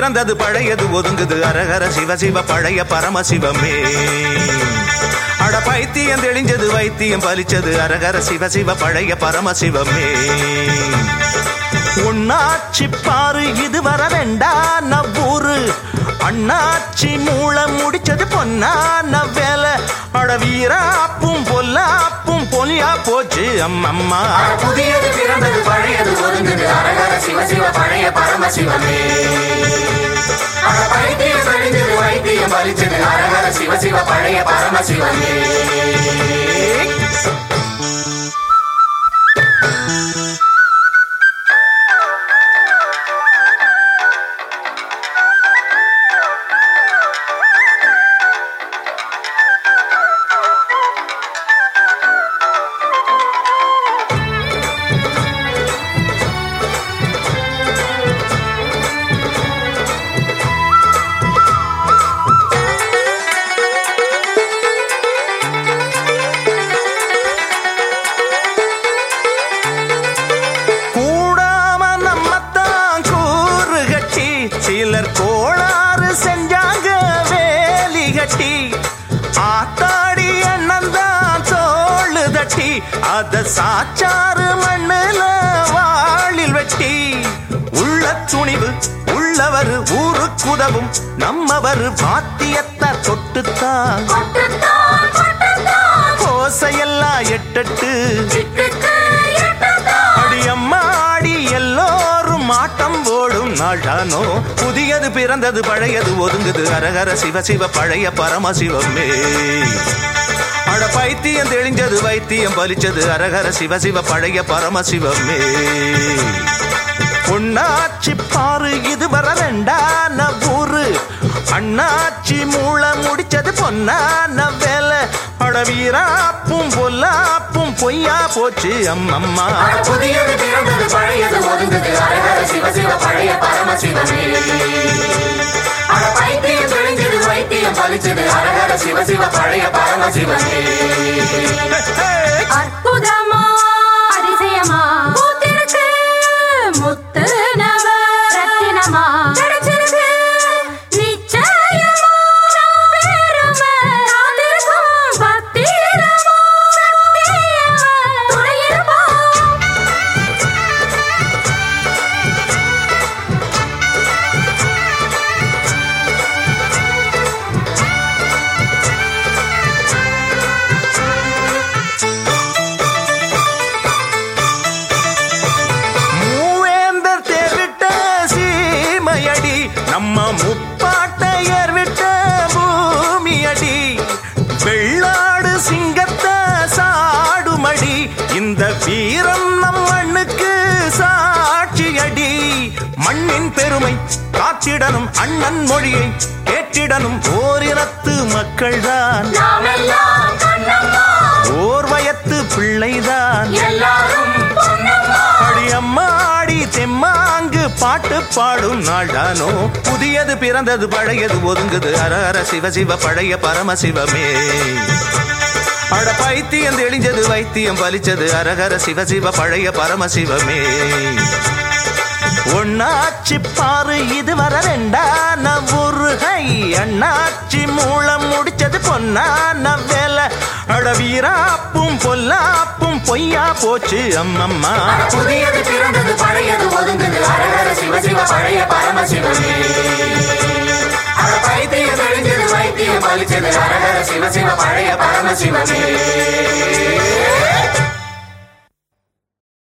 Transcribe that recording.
பிறந்தது பழையது ஒதுங்குது. அரகர சிவ சிவ பழைய பரமசிவமே அட பைத்தியம் தெளிஞ்சது வைத்தியம் பலிச்சது. அரகர சிவ சிவ பழைய பரமசிவமே உன்னாச்சி பாரு இது வர வேண்டா நவ்வூரு. அண்ணாச்சி மூளை முடிச்சது பொன்னா நவ்வேலை. அட வீராப்பும் பொல்லாப்பும் பொலியா போச்சு அம்மம்மா. புதியது பிறந்தது பழையது ஒதுங்குது. அரகர சிவ சிவ பழைய பரமசிவமே பைத்தியம் தெளிஞ்சது வைத்தியம் பலிச்சது அரகர சிவ சிவ பழைய பரமசிவனே. சிலர் கோளாறு செஞ்சாங்க வேலி கட்டி. ஆத்தாடி அண்ணந்தான் தோளு தட்டி. அத சாச்சாறு மண்ணுல வாழில் வெட்டி. உள்ள துணிவு உள்ளவர் ஊருக்குதவும் நம்மவர் வாத்தியத்தை தொட்டுத்தான். கோசையெல்லாம் எட்டட்டு. அடியம்மா அடியம்மாடி எல்லோரும் ஆட்டம் போடும் நாடானோ புதியது பிறந்தது பழையது ஒதுங்குது. அரகர சிவ சிவ பழைய பரமசிவமே. அட பைத்தியம் தெளிஞ்சது வைத்தியம் பலிச்சது. அரகர சிவ சிவ பழைய பரமசிவமே. பொன்னாச்சி பாரு இது வர வேண்டான ஊரு. அண்ணாச்சி மூளை முடிச்சது பொன்னான வேலை அட வீராப்பும் பொல்லாப்பும் பொய்யா போச்சு அம்மம்மா. புதியது பிறந்தது பழையது ஒதுங்குது அரகர சிவ சிவ பழைய பரமசிவமே அட பைத்தியம் தெளிஞ்சது வைத்தியம் பலிச்சது அரகர சிவ சிவ பழைய பரமசிவமே அற்புதமா நம்ம முப்பாட்டையர் விட்ட பூமியடி வெள்ளாடு சிங்கத்தை சாடுமடி இந்த வீரம் நம் மண்ணுக்கு சாட்சியடி. மண்ணின் பெருமை காத்திடனும் அண்ணன் மொழியை கேட்டிடனும் ஓரினத்து மக்கள்தான். பாட்டு பாடும் நாள்தானோ? புதியது பிறந்தது பழையது ஒதுங்குது. அரஹர அர சிவ சிவ பழைய பரமசிவமே. அட பைத்தியம் தெளிஞ்சது வைத்தியம் பலிச்சது. அரகர சிவ சிவ பழைய பரமசிவமே. ஒன்னாச்சி பாரு இது வர ரெண்டான ஒரு அண்ணாச்சி மூலம் முடிச்சது பொன்னான வேலை அட வீராப்பும் பொல்ல போச்சு அம்மம்மா. புதியது பிறந்தது பழையது ஒதுங்குது. அரகர சிவ சிவ பழைய பரமசிவமே அட பைத்தியம் தெளிஞ்சது வைத்தியம் பலிச்சது அரகர சிவ சிவ பழைய பரமசிவமே